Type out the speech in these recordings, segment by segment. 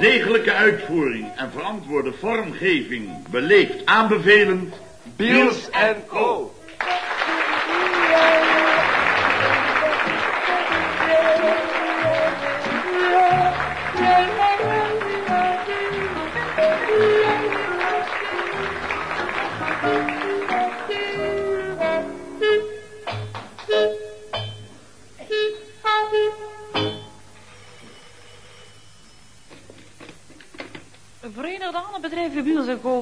Degelijke uitvoering en verantwoorde vormgeving beleefd aanbevelend... Biels en Co.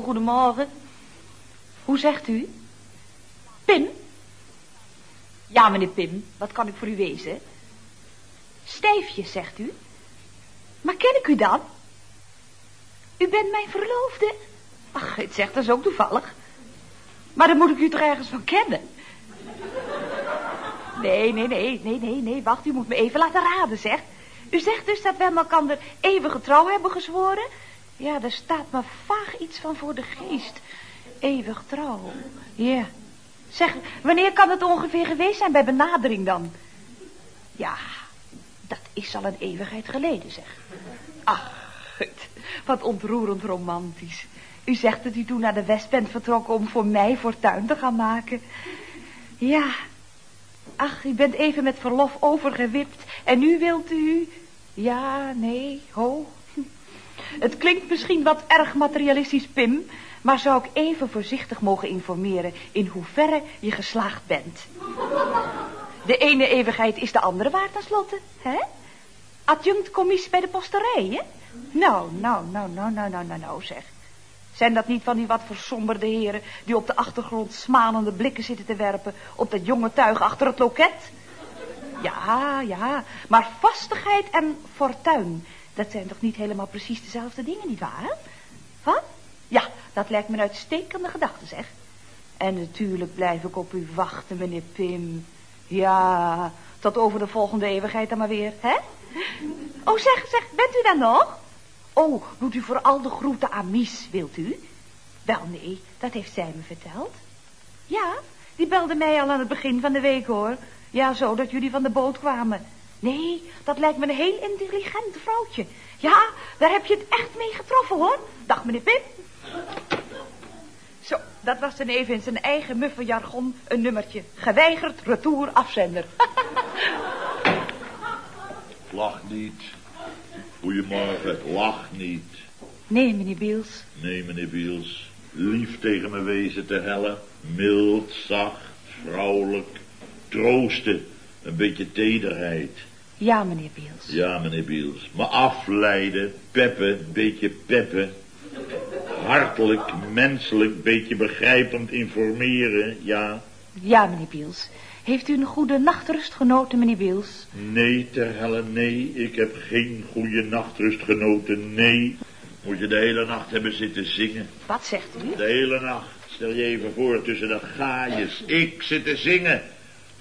Goedemorgen. Hoe zegt u? Pim? Ja, meneer Pim, wat kan ik voor u wezen? Stijfje, zegt u? Maar ken ik u dan? U bent mijn verloofde? Ach, het zegt dat ook toevallig. Maar dan moet ik u toch ergens van kennen? Nee, nee, nee, nee, nee, nee, wacht, u moet me even laten raden, zeg. U zegt dus dat we elkaar eeuwige trouw hebben gezworen? Ja, daar staat me vaag iets van voor de geest. Eeuwig trouw, ja. Zeg, wanneer kan het ongeveer geweest zijn bij benadering dan? Ja, dat is al een eeuwigheid geleden, zeg. Ach, wat ontroerend romantisch. U zegt dat u toen naar de West bent vertrokken om voor mij fortuin te gaan maken. Ja, ach, u bent even met verlof overgewipt en nu wilt u... Ja, nee, ho. Het klinkt misschien wat erg materialistisch, Pim... maar zou ik even voorzichtig mogen informeren in hoeverre je geslaagd bent. De ene eeuwigheid is de andere waard tenslotte, hè? Adjunct bij de posterij, hè? Nou, nou, nou, nou, nou, nou, nou, nou, zeg. Zijn dat niet van die wat versomberde heren... die op de achtergrond smalende blikken zitten te werpen... op dat jonge tuig achter het loket? Ja, ja, maar vastigheid en fortuin... dat zijn toch niet helemaal precies dezelfde dingen, nietwaar? Wat? Ja, dat lijkt me een uitstekende gedachte, zeg. En natuurlijk blijf ik op u wachten, meneer Pim. Ja, tot over de volgende eeuwigheid dan maar weer, hè? Oh, zeg, zeg, bent u daar nog? Oh, doet u vooral de groeten aan Mies, wilt u? Wel, nee, dat heeft zij me verteld. Ja, die belde mij al aan het begin van de week, hoor. Ja, zo, dat jullie van de boot kwamen. Nee, dat lijkt me een heel intelligent vrouwtje. Ja, daar heb je het echt mee getroffen, hoor. Dag, meneer Pip. Zo, dat was dan even in zijn eigen muffe jargon een nummertje. Geweigerd, retour, afzender. Lach niet. Goedemorgen, lach niet. Nee, meneer Biels. Nee, meneer Biels. Lief tegen me wezen te hellen. Mild, zacht, vrouwelijk. Troosten. Een beetje tederheid. Ja, meneer Biels. Ja, meneer Biels. Me afleiden, peppen, beetje peppen. Hartelijk, menselijk, beetje begrijpend informeren, ja. Ja, meneer Biels. Heeft u een goede nachtrust genoten, meneer Biels? Nee, ter helle, nee. Ik heb geen goede nachtrust genoten, nee. Moet je de hele nacht hebben zitten zingen. Wat zegt u? De hele nacht. Stel je even voor, tussen de gaaiers. Ik zit te zingen.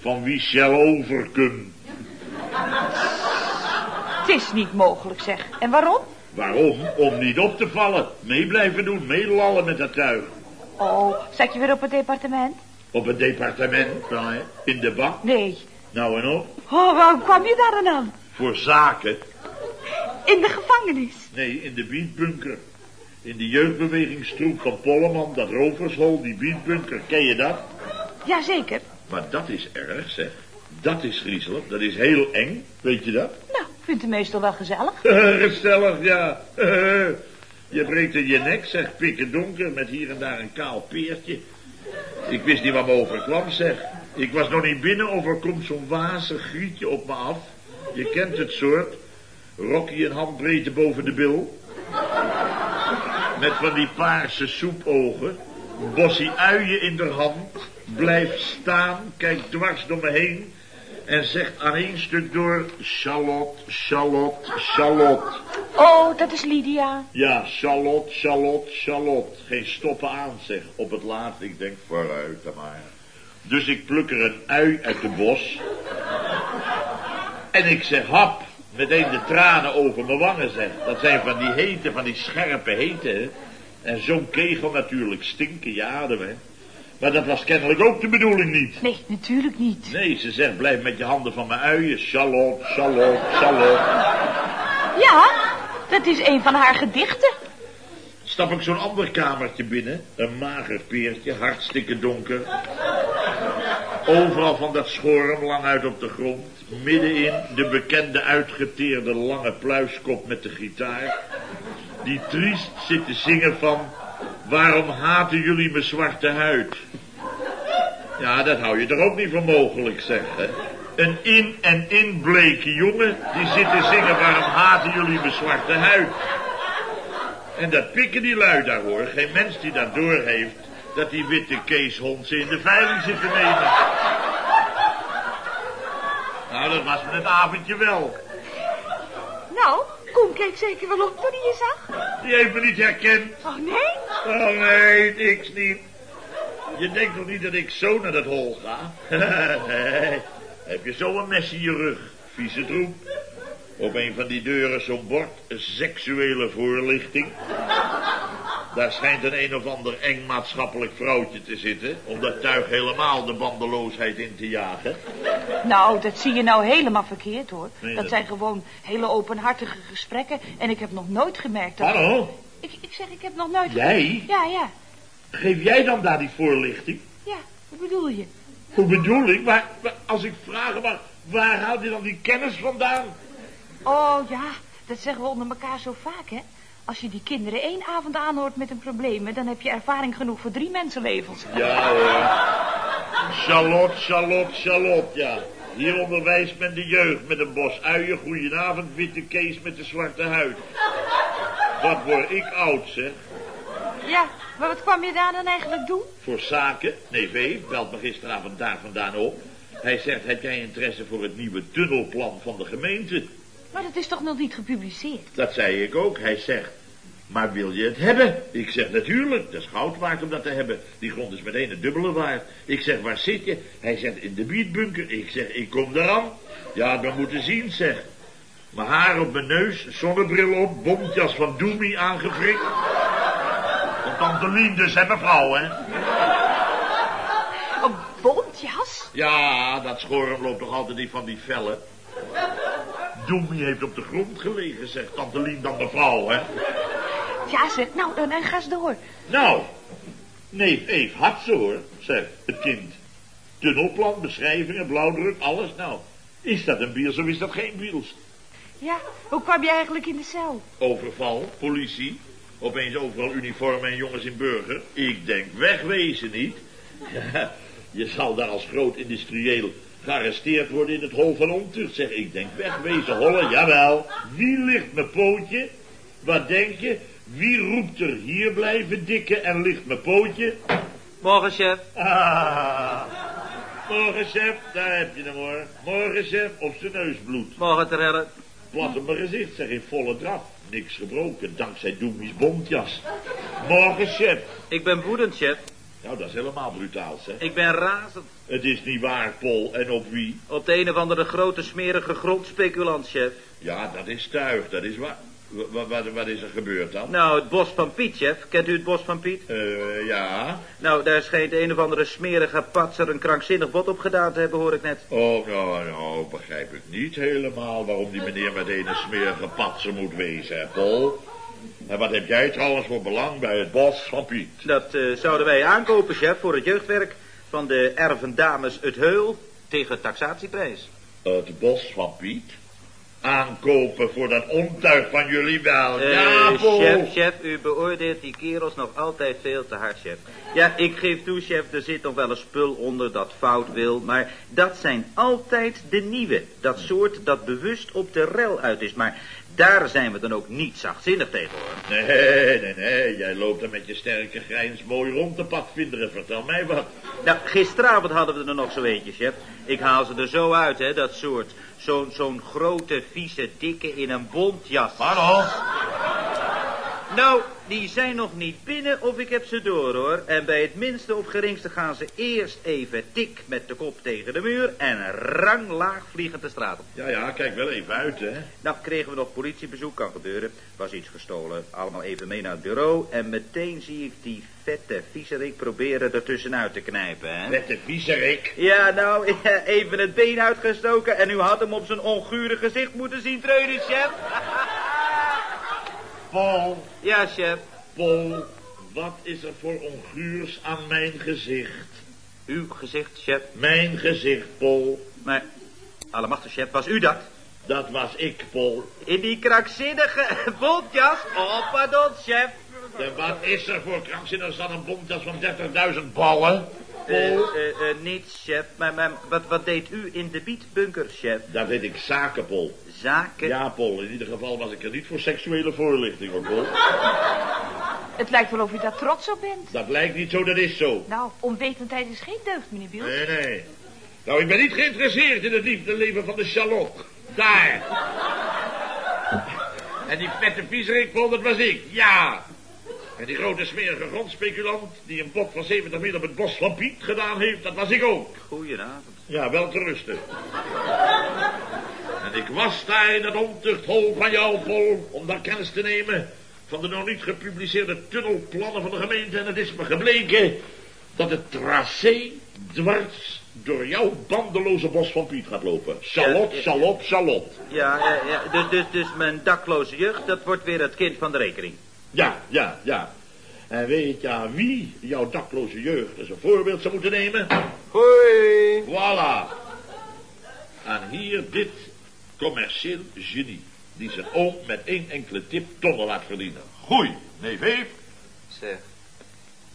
Van wie shall. Het is niet mogelijk, zeg. En waarom? Waarom? Om niet op te vallen. Mee blijven doen, meelallen met dat tuig. Oh, zat je weer op het departement? Op het departement, hè? In de bak? Nee. Nou en op? Oh, waarom kwam je daar dan aan? Voor zaken. In de gevangenis? Nee, in de beatbunker. In de jeugdbewegingstroep van Polleman, dat rovershol, die beatbunker. Ken je dat? Jazeker. Maar dat is erg, zeg. Dat is griezelig, dat is heel eng, weet je dat? Nou, ik vind het meestal wel gezellig. gezellig, ja. je breekt in je nek, zeg, pikken donker, met hier en daar een kaal peertje. Ik wist niet wat me overkwam, zeg. Ik was nog niet binnen of er komt zo'n wazig grietje op me af. Je kent het soort. Rocky een handbreedte boven de bil. Met van die paarse soepogen. Bossie uien in de hand. Blijft staan, kijkt dwars door me heen. En zegt aan één stuk door... Charlotte, Charlotte, Charlotte. Oh, dat is Lydia. Ja, Charlotte, Charlotte, Charlotte. Geen stoppen aan, zeg. Op het laatst, ik denk, vooruit dan maar. Dus ik pluk er een ui uit de bos. En ik zeg, hap, meteen de tranen over mijn wangen, zeg. Dat zijn van die hete, van die scherpe hete, hè. En zo'n kegel natuurlijk, stinken je adem, hè. Maar dat was kennelijk ook de bedoeling niet. Nee, natuurlijk niet. Nee, ze zegt, blijf met je handen van mijn uien. Charlotte, Charlotte, Charlotte. Ja, Dat is een van haar gedichten. Stap ik zo'n ander kamertje binnen. Een mager peertje, hartstikke donker. Overal van dat schorm lang uit op de grond. Middenin de bekende uitgeteerde lange pluiskop met de gitaar. Die triest zit te zingen van... Waarom haten jullie mijn zwarte huid? Ja, dat hou je er ook niet voor mogelijk, zeg. Hè? Een in en in bleke jongen die zit te zingen... Waarom haten jullie mijn zwarte huid? En dat pikken die lui daar hoor. Geen mens die dat doorheeft dat die witte keeshond ze in de veiling zit te nemen. Nou, dat was me het avondje wel. Nou, Koen keek zeker wel op toen hij je zag. Die heeft me niet herkend. Oh, nee? Oh nee, niks niet. Je denkt toch niet dat ik zo naar dat hol ga? heb je zo een mes in je rug, vieze troep. Op een van die deuren zo'n bord, seksuele voorlichting. Daar schijnt een een of ander eng maatschappelijk vrouwtje te zitten... om dat tuig helemaal de bandeloosheid in te jagen. Nou, dat zie je nou helemaal verkeerd, hoor. Nee, dat dat- zijn gewoon hele openhartige gesprekken... en ik heb nog nooit gemerkt dat... Hallo, Ik, ik zeg, ik heb nog nooit... jij? Ja, ja, Geef jij dan daar die voorlichting? ja. Wat bedoel je? Hoe bedoel ik? Maar, maar als ik vraag, maar waar haal je dan die kennis vandaan? Oh, ja, dat zeggen we onder elkaar zo vaak, hè? Als je die kinderen één avond aanhoort met een probleem... dan heb je ervaring genoeg voor drie mensenlevens. Ja hoor. Charlotte, Charlotte, Charlotte, ja. Hier onderwijst men de jeugd met een bos uien. Goedenavond, witte Kees met de zwarte huid. Wat word ik oud, zeg. Ja, maar wat kwam je daar dan eigenlijk doen? Voor zaken. Nee, V belt me gisteravond daar vandaan op. Hij zegt, heb jij interesse voor het nieuwe tunnelplan van de gemeente? Maar dat is toch nog niet gepubliceerd? Dat zei ik ook. Hij zegt, maar wil je het hebben? Ik zeg, natuurlijk, dat is goud waard om dat te hebben. Die grond is meteen het dubbele waard. Ik zeg, waar zit je? Hij zegt, in de bietbunker. Ik zeg, ik kom eraan. Ja, dan moeten zien, zeg. Mijn haar op mijn neus, zonnebril op, bontjas van Doemi aangefrikt. Van Tante Lien dus, hè mevrouw, hè? Een bontjas? Ja, dat schorm loopt toch altijd niet van die vellen. Doemi heeft op de grond gelegen, zegt Tante Lien dan mevrouw, hè? Ja, zeg, nou, dan en ga eens door. Nou, neef Eve had ze hoor, zegt het kind. Tunnelplan, beschrijvingen, blauwdruk, alles. Nou, is dat een biels of is dat geen biels? Ja, hoe kwam je eigenlijk in de cel? Overval, politie, opeens overal uniformen en jongens in burger. Ik denk wegwezen niet. Ja, je zal daar als groot industrieel gearresteerd worden in het hol van ontucht. Zeg, ik denk wegwezen, hollen, jawel. Wie ligt mijn pootje? Wat denk je? Wie roept er hier blijven dikken en ligt mijn pootje? Morgen, chef. Ah, morgen chef, daar heb je hem hoor. Morgen chef, op zijn neus bloed. Morgen, Terelle. Plat op mijn gezicht, zeg in volle draf. Niks gebroken, dankzij Doemies bontjas. Morgen chef. Ik ben woedend, chef. Nou, dat is helemaal brutaal, zeg. Ik ben razend. Het is niet waar, Pol, en op wie? Op de een of andere grote smerige grondspeculant, chef. Ja, dat is tuig, dat is waar. Wat, wat, wat is er gebeurd dan? Nou, het bos van Piet, chef. Kent u het bos van Piet? Eh, ja. Nou, daar schijnt een of andere smerige patser een krankzinnig bot op gedaan te hebben, hoor ik net. Oh, nou, nou, begrijp ik niet helemaal waarom die meneer meteen een smerige patser moet wezen, hè, Pol. En wat heb jij trouwens voor belang bij het bos van Piet? Dat eh, zouden wij aankopen, chef, voor het jeugdwerk van de ervendames Het Heul tegen taxatieprijs. Het bos van Piet? Aankopen voor dat ontuig van jullie wel. Eh, ja, chef, chef, u beoordeelt die kerels nog altijd veel te hard, chef. Ja, ik geef toe, chef, er zit nog wel een spul onder dat fout wil, maar dat zijn altijd de nieuwe. Dat soort dat bewust op de rel uit is, maar daar zijn we dan ook niet zachtzinnig tegen, hoor. Nee, nee, nee. Jij loopt er met je sterke grijns mooi rond te padvinderen. Vertel mij wat. Nou, gisteravond hadden we er nog zo eentje, chef. Ik haal ze er zo uit, hè, dat soort. Zo'n zo'n grote, vieze, dikke in een bontjas. Hallo? Nou, die zijn nog niet binnen of ik heb ze door, hoor. En bij het minste of geringste gaan ze eerst even tik met de kop tegen de muur... en ranglaag vliegend de straat op. Ja, ja, kijk wel even uit, hè. Nou, kregen we nog politiebezoek, kan gebeuren. Was iets gestolen. Allemaal even mee naar het bureau. En meteen zie ik die vette viezerik proberen er tussenuit te knijpen, hè. Met de viezerik. Ja, nou, even het been uitgestoken... en u had hem op zijn ongure gezicht moeten zien treunen, chef. Paul. Ja, chef. Paul, wat is er voor onguurs aan mijn gezicht? Uw gezicht, chef. Mijn gezicht, Paul. Maar, allemachtig, chef, was u dat? Dat was ik, Paul. In die krankzinnige bontjas? Oh, pardon, chef. En wat is er voor krankzinnig dan een bontjas van 30.000 ballen? Eh, Paul? eh, eh, niets, chef. Maar, maar wat, wat deed u in de bietbunker, chef? Daar weet ik zaken, Paul. Zaken? Ja, Paul, in ieder geval was ik er niet voor seksuele voorlichting, hoor, Paul. Het lijkt wel of u daar trots op bent. Dat lijkt niet zo, dat is zo. Nou, onwetendheid is geen deugd, meneer Biels. Nee, nee. Nou, ik ben niet geïnteresseerd in het liefdeleven van de Charlotte. Daar. En die vette viezerik, Paul, dat was ik. Ja. En die grote smerige grondspeculant... die een bok van 70 meter op het bos van Piet gedaan heeft... dat was ik ook. Goedenavond. Ja, wel te rusten. En ik was daar in het ontuchthol van jou, Paul... om daar kennis te nemen... van de nog niet gepubliceerde tunnelplannen van de gemeente... en het is me gebleken... dat het tracé dwars door jouw bandeloze bos van Piet gaat lopen. Ja, ja. Charlotte, Charlotte. Ja, ja, ja. Dus, dus, dus mijn dakloze jeugd, dat wordt weer het kind van de rekening. Ja, ja, ja. En weet je aan wie jouw dakloze jeugd als een voorbeeld zou moeten nemen? Hoi. Voilà. En hier dit commercieel genie. Die zijn oom met één enkele tip tonnen laat verdienen. Goei, neef Eef. Zeg,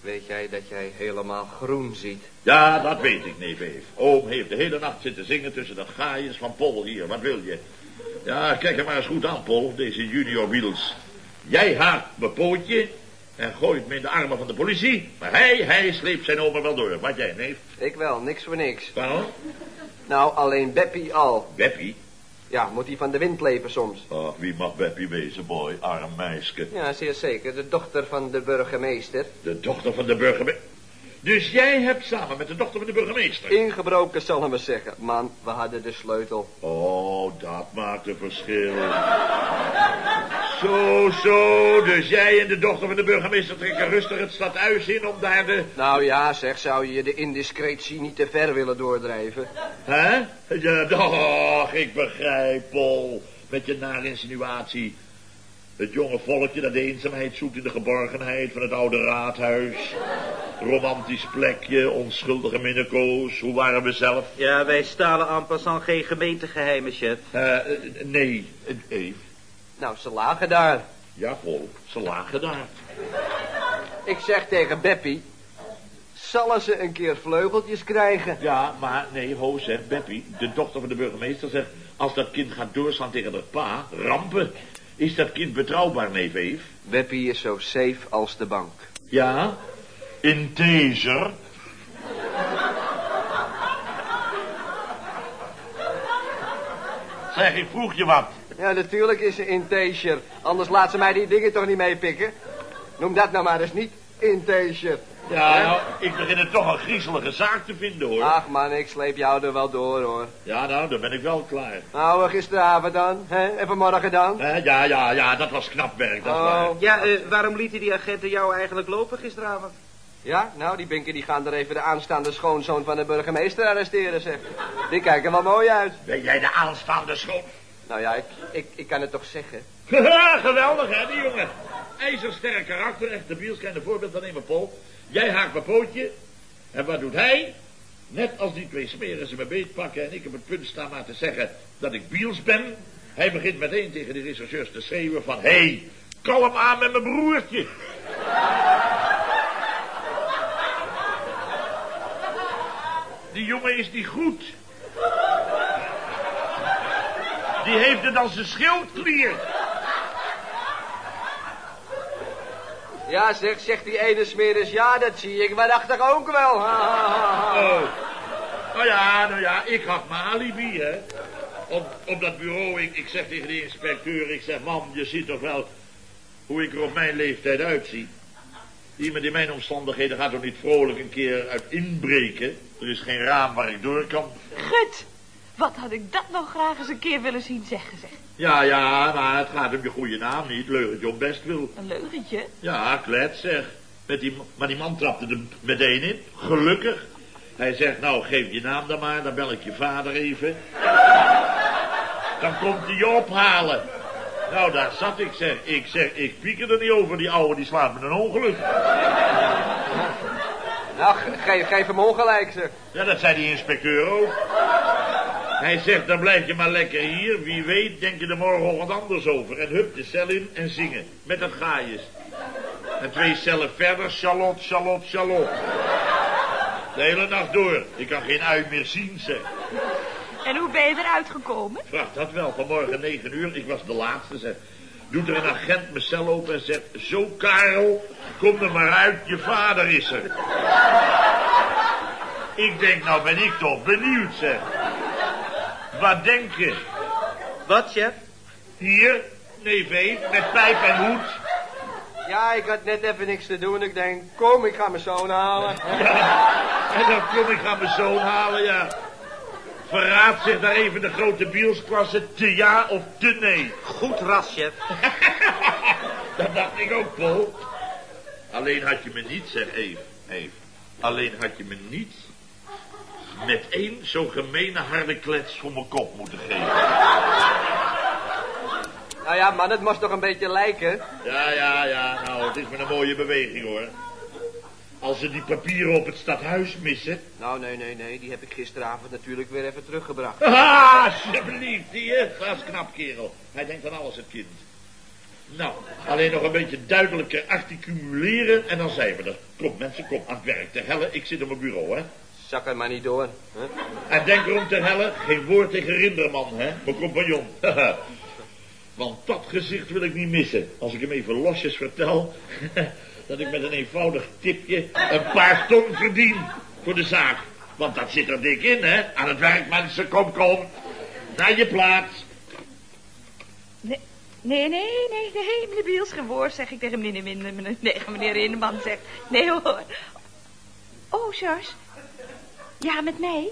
weet jij dat jij helemaal groen ziet? Ja, dat weet ik, neef Eef. Oom heeft de hele nacht zitten zingen tussen dat gaaiers van Pol hier. Wat wil je? Ja, kijk hem maar eens goed aan, Pol, deze junior Wiels. Jij haakt mijn pootje en gooit me in de armen van de politie. Maar hij, hij sleept zijn er wel door. Wat jij, neef? Ik wel, niks voor niks. Waarom? Nou, alleen Beppie al. Beppie? Ja, moet hij van de wind leven soms. Ach, wie mag Beppie wezen, boy? Arm meisje. Ja, zeer zeker. De dochter van de burgemeester. De dochter van de burgemeester. Dus jij hebt samen met de dochter van de burgemeester... Ingebroken, zullen we zeggen. Man, we hadden de sleutel. Oh, dat maakt een verschil. Zo, zo. Dus jij en de dochter van de burgemeester trekken rustig het stadhuis in om daar de... Nou ja, zeg, zou je de indiscretie niet te ver willen doordrijven? Hè? Ja, doch, ik begrijp, Paul. Met je nare insinuatie. Het jonge volkje dat de eenzaamheid zoekt in de geborgenheid van het oude raadhuis. Romantisch plekje, onschuldige minnekoos. Hoe waren we zelf? Ja, wij stalen en passant geen gemeentegeheimen, chef. Eh, eh, nee, eh, Eve. Nou, ze lagen daar. Ja, Paul, ze lagen daar. Ik zeg tegen Beppie... Zullen ze een keer vleugeltjes krijgen? Ja, maar nee, ho, zegt Beppie, de dochter van de burgemeester, zegt... als dat kind gaat doorslaan tegen de pa, rampen... is dat kind betrouwbaar, neef Eve? Beppie is zo safe als de bank. Ja, in taser. Zeg, ik vroeg je wat. Ja, natuurlijk is ze integer. Anders laat ze mij die dingen toch niet meepikken. Noem dat nou maar eens niet integer. Ja, nou, ik begin het toch een griezelige zaak te vinden, hoor. Ach man, ik sleep jou er wel door hoor. Ja, nou, dan ben ik wel klaar. Nou, gisteravond dan? hè? En vanmorgen dan? Ja, ja, ja, dat was knap werk, dat Oh. waar. Ja, eh, waarom lieten die agenten jou eigenlijk lopen gisteravond? Ja, nou, die binken die gaan er even de aanstaande schoonzoon van de burgemeester arresteren, zeg. Die kijken wel mooi uit. Ben jij de aanstaande schoon? Nou ja, ik, ik, ik kan het toch zeggen. Geweldig, hè, die jongen. IJzersterk karakter, echt de Biels kan een voorbeeld van nemen, Paul. Jij haakt mijn pootje. En wat doet hij? Net als die twee smeren ze me beet pakken en ik op het punt sta maar te zeggen dat ik Biels ben. Hij begint meteen tegen de rechercheurs te schreeuwen van... Hé, hey, kalm aan met mijn broertje. Die jongen is niet goed. Die heeft het als een schildklier. Ja, zeg, zegt die ene smeris, ja, dat zie ik, maar dacht ik ook wel. Ha, ha, ha, ha. Oh. Nou ja, nou ja, ik had mijn alibi, hè. Op, op dat bureau, ik, ik zeg tegen de inspecteur, ik zeg, man, je ziet toch wel hoe ik er op mijn leeftijd uitzie. Iemand in mijn omstandigheden gaat toch niet vrolijk een keer uit inbreken. Er is geen raam waar ik door kan. Gut, wat had ik dat nog graag eens een keer willen zien zeggen, zeg. Ja, ja, maar het gaat om je goede naam niet. Leugentje op best wil. Een leugentje. Ja, klets zeg. Met die, maar die man trapte er meteen in. Gelukkig. Hij zegt, nou, geef je naam dan maar. Dan bel ik je vader even. Dan komt hij je ophalen. Nou, daar zat ik, zeg. Ik zeg, ik pieker er niet over. Die ouwe, die slaat met een ongeluk. Nou, ge- geef, geef hem ongelijk, zeg. Ja, dat zei die inspecteur ook. Hij zegt, dan blijf je maar lekker hier. Wie weet, denk je er morgenochtend anders over. En hup, de cel in en zingen. Met dat gaaiers. En twee cellen verder, Charlotte, Charlotte, Charlotte. De hele nacht door. Ik kan geen ui meer zien, zeg. En hoe ben je eruit gekomen? Vraag dat wel, vanmorgen 9 uur. Ik was de laatste, zeg. Doet er een agent mijn cel open en zegt... Zo, Karel, kom er maar uit, je vader is er. ik denk, nou ben ik toch benieuwd, zeg. Wat denk je? Wat, chef? Hier, neef Eef, met pijp en hoed. Ja, ik had net even niks te doen. Ik denk, kom, ik ga mijn zoon halen. En dan kom ik gaan mijn zoon halen, ja. Verraad zich daar even de grote bielsklasse te ja of te nee. Goed ras, chef. Dat dacht ik ook, Paul. Alleen had je me niet, zeg Eve. Eve. Alleen had je me niet met één zo'n gemene harde klets voor mijn kop moeten geven. Nou ja, man, het moest toch een beetje lijken. Ja, ja, ja, nou, het is maar een mooie beweging, hoor. Als ze die papieren op het stadhuis missen... Nou, nee, nee, nee. Die heb ik gisteravond natuurlijk weer even teruggebracht. Ah, alsjeblieft, zie je? Dat is knap, kerel. Hij denkt aan alles, het kind. Nou, alleen nog een beetje duidelijker articuleren en dan zijn we er. Kom, mensen, kom aan het werk. Te helle, ik zit op mijn bureau, hè. Zak er maar niet door. Hè? En denk erom te helle, geen woord tegen Rinderman, hè, mijn compagnon. Want dat gezicht wil ik niet missen. Als ik hem even losjes vertel, dat ik met een eenvoudig tipje een paar ton verdien voor de zaak. Want dat zit er dik in, hè. Aan het werk, mensen, kom, kom. Naar je plaats. Nee, nee, nee, nee, nee, meneer Biels, geen woord, zeg ik tegen meneer, meneer, meneer, nee, meneer Rindeman zegt. Nee hoor. Oh, George. Ja, met mij?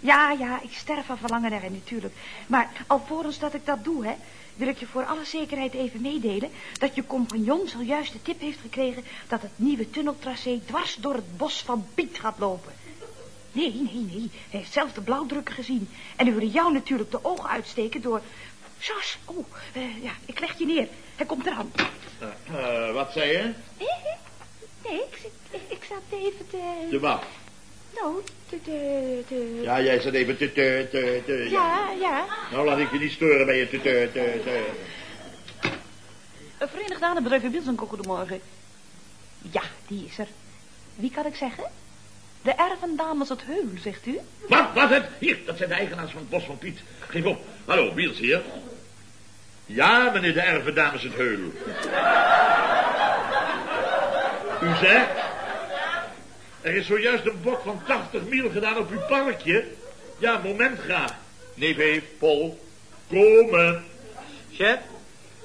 Ja, ja, ik sterf van verlangen daarin natuurlijk. Maar alvorens dat ik dat doe, hè, wil ik je voor alle zekerheid even meedelen... dat je compagnon zojuist de tip heeft gekregen... dat het nieuwe tunneltracé dwars door het bos van Piet gaat lopen. Nee, nee, nee. Hij heeft zelf de blauwdrukken gezien. En hij wilde jou natuurlijk de ogen uitsteken door... George, oh, eh, ja, ik leg je neer. Hij komt eraan. Eh, wat zei je? Nee, ik, ik, ik zat even te... De wat? Nou, te... te, te... Ja, jij zat even te, te, te, te. Ja, ja. Nou, laat ik je niet storen bij je te, te, te, te. Een Verenigd Hanenbedrijf in Wilson, goedemorgen. Ja, die is er. Wie kan ik zeggen? De ervendames het Heul, zegt u? Wat, wat het? Hier, dat zijn de eigenaars van het bos van Piet. Geef op. Hallo, Wiels hier. Ja, meneer de ervendames het Heul. U zegt? Er is zojuist een bod van 80 mil gedaan op uw parkje. Ja, moment graag. Neef Eef, Paul, komen. Chef?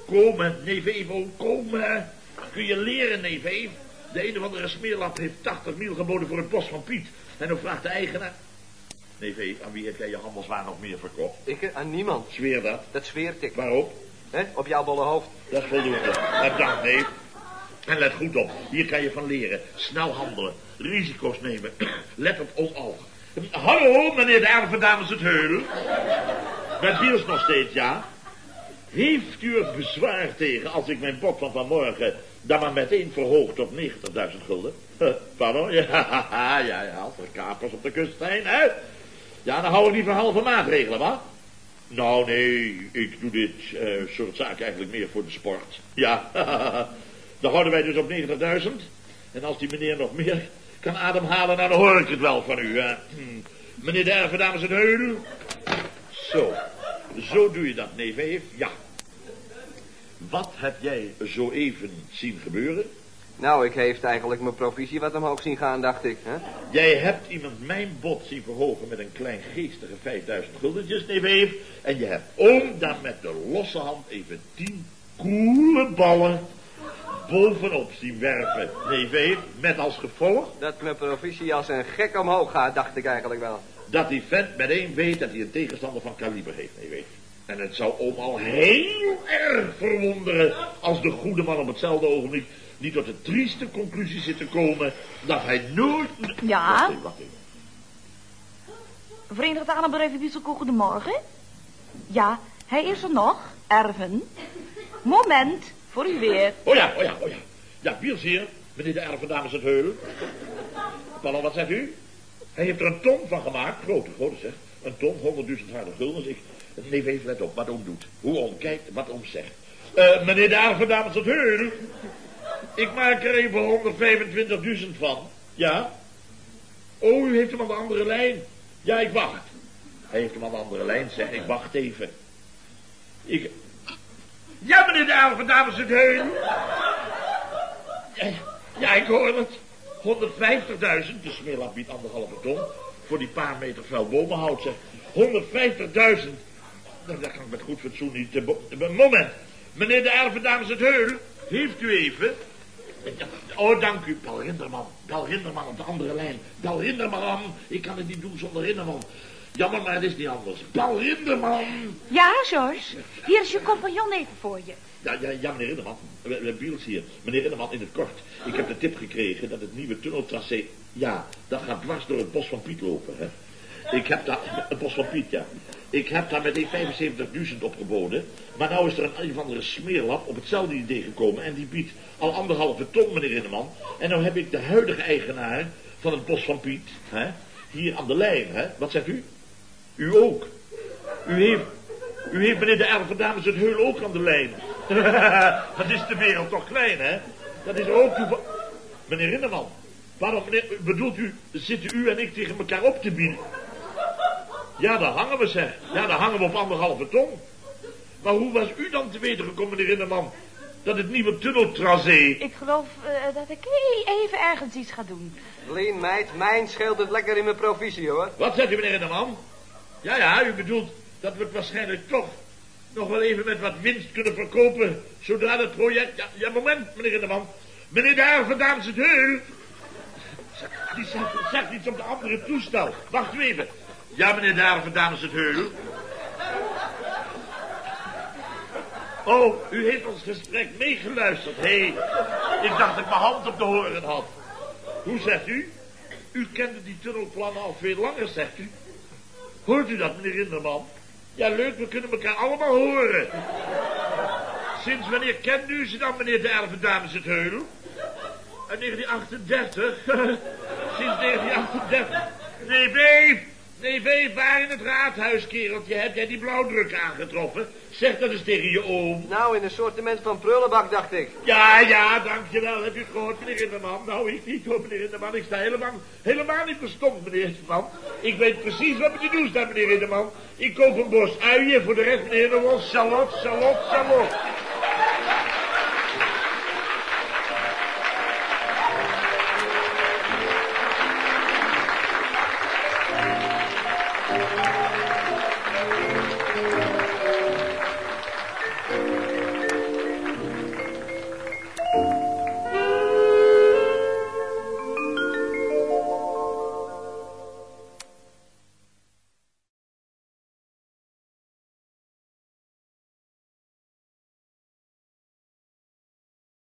Komen, neef Evo, komen. Kun je leren, neef Eef? De een of andere smeerlap heeft 80 mil geboden voor het bos van Piet. En dan vraagt de eigenaar... Neef Eef, aan wie heb jij je handelswaar nog meer verkocht? Ik eh, aan niemand. Zweer dat. Dat zweert ik. Waarop? Hè? Op jouw bolle hoofd. Dat is voldoende. Bedankt, neef. En let goed op. Hier kan je van leren. Snel handelen. Risico's nemen. Let op onoog. Hallo, meneer de ervendames het Heul. Met Biels nog steeds, ja? Heeft u er bezwaar tegen als ik mijn bod van vanmorgen dan maar meteen verhoog tot 90.000 gulden? Pardon? Ja, ja, ja, als er kapers op de kust zijn, hè? Ja, dan hou ik niet van halve maatregelen, wat? Nou, nee, ik doe dit eh, soort zaken eigenlijk meer voor de sport. Ja, dan houden wij dus op 90.000. En als die meneer nog meer kan ademhalen, nou, dan hoor ik het wel van u. hè. Hm. Meneer de Erven, dames en heren. Zo, zo doe je dat, neef Eef. Ja. Wat heb jij zo even zien gebeuren? Nou, ik heeft eigenlijk mijn provisie wat omhoog zien gaan, dacht ik. Hè? Jij hebt iemand mijn bod zien verhogen met een klein geestige 5000 guldentjes, neef Eef. En je hebt oom dan met de losse hand even tien koele ballen bovenop zien werpen, Eef. Met als gevolg Dat mijn provisie als een gek omhoog gaat, dacht ik eigenlijk wel. dat die vent meteen weet dat hij een tegenstander van kaliber heeft, Eef. En het zou oom al heel erg verwonderen als de goede man op hetzelfde ogenblik niet tot de trieste conclusie zit te komen dat hij nooit... Ja? Wacht even, wacht even. Verenigd Hanenbedrijf in Wilson, goedemorgen. Ja, hij is er nog, Erven. Moment, voor u weer. Oh ja, oh ja, oh ja. Ja, Biels hier, meneer de dames het heulen. Pardon, wat zegt u? Hij heeft er een ton van gemaakt, grote, grote zeg. Een ton, honderdduizend harde guldens. Ik, neef even let op, wat oom doet. Hoe oom kijkt, wat oom zegt. Eh, meneer de dames het heulen. Ik maak er even 125.000 van. Ja? Oh, u heeft hem aan de andere lijn. Ja, ik wacht. Hij heeft hem aan de andere lijn, zeg. Ik wacht even. Ik... Ja, meneer de Alve, dames het heun. Ja, ja, ik hoor het. 150.000, de smeerlap biedt anderhalve ton. Voor die paar meter vuil bomenhout, zeg. 150.000. Nou, dat kan ik met goed fatsoen niet... Uh, moment. Meneer de Erve, dames het heul. Heeft u even... Oh, dank u, Paul Rinderman. Paul Rinderman op de andere lijn. Paul Rinderman. Ik kan het niet doen zonder Rinderman. Jammer, maar het is niet anders. Paul Rinderman. Ja, George. Hier is je compagnon even voor je. Ja, ja, ja meneer Rinderman. Biels hier. Meneer Rinderman, in het kort. Ik heb de tip gekregen dat het nieuwe tunneltracé... Ja, dat gaat dwars door het bos van Piet lopen, hè. Ik heb daar... Het bos van Piet, ja. Ik heb daar met 75.000 opgeboden. Maar nou is er een, een of andere smeerlap op hetzelfde idee gekomen. En die biedt al anderhalve ton, meneer Rinneman. En nou heb ik de huidige eigenaar van het bos van Piet, hè, hier aan de lijn, hè. Wat zegt u? U ook. U heeft, u heeft meneer de Erve Dames het heul ook aan de lijn. dat is de wereld toch klein, hè? Dat is ook toeval... Meneer Rinneman, waarom, meneer, bedoelt u, zitten u en ik tegen elkaar op te bieden? Ja, daar hangen we, zeg. Ja, daar hangen we op anderhalve ton. Maar hoe was u dan te weten gekomen, meneer Rinderman, dat het nieuwe tunneltracé... Ik geloof uh, dat ik even ergens iets ga doen. Lien, meid, mijn scheelt het lekker in mijn provisie, hoor. Wat zegt u, meneer Rinderman? Ja, ja, u bedoelt dat we het waarschijnlijk toch nog wel even met wat winst kunnen verkopen... zodra het project... Ja, moment, meneer Rinderman. Meneer de vandaan het heul. Die zegt, zegt iets op de andere toestel. Wacht even. Ja, meneer Daar, dames het heul. Oh, u heeft ons gesprek meegeluisterd. Hé, ik dacht dat ik mijn hand op de horen had. Hoe zegt u? U kende die tunnelplannen al veel langer, zegt u. Hoort u dat, meneer Rinderman? Ja, leuk, we kunnen elkaar allemaal horen. Sinds wanneer kent u ze dan, meneer de Erven Dames het Heul? Uit 1938? Sinds 1938. Nee, beef! Nee, vijf waar in het raadhuis, kereltje, heb jij die blauwdruk aangetroffen? Zeg dat eens tegen je oom. Nou, in een sortiment van prullenbak, dacht ik. Ja, ja, dankjewel. Heb je het gehoord, meneer Rinderman? Nou, ik niet hoor, meneer Rinderman. Ik sta helemaal, helemaal niet verstomd, meneer Rinderman. Ik weet precies wat we te doen staan, meneer Rinderman. Ik koop een bos uien voor de rest, meneer Rinderman. Salot, salot, salot.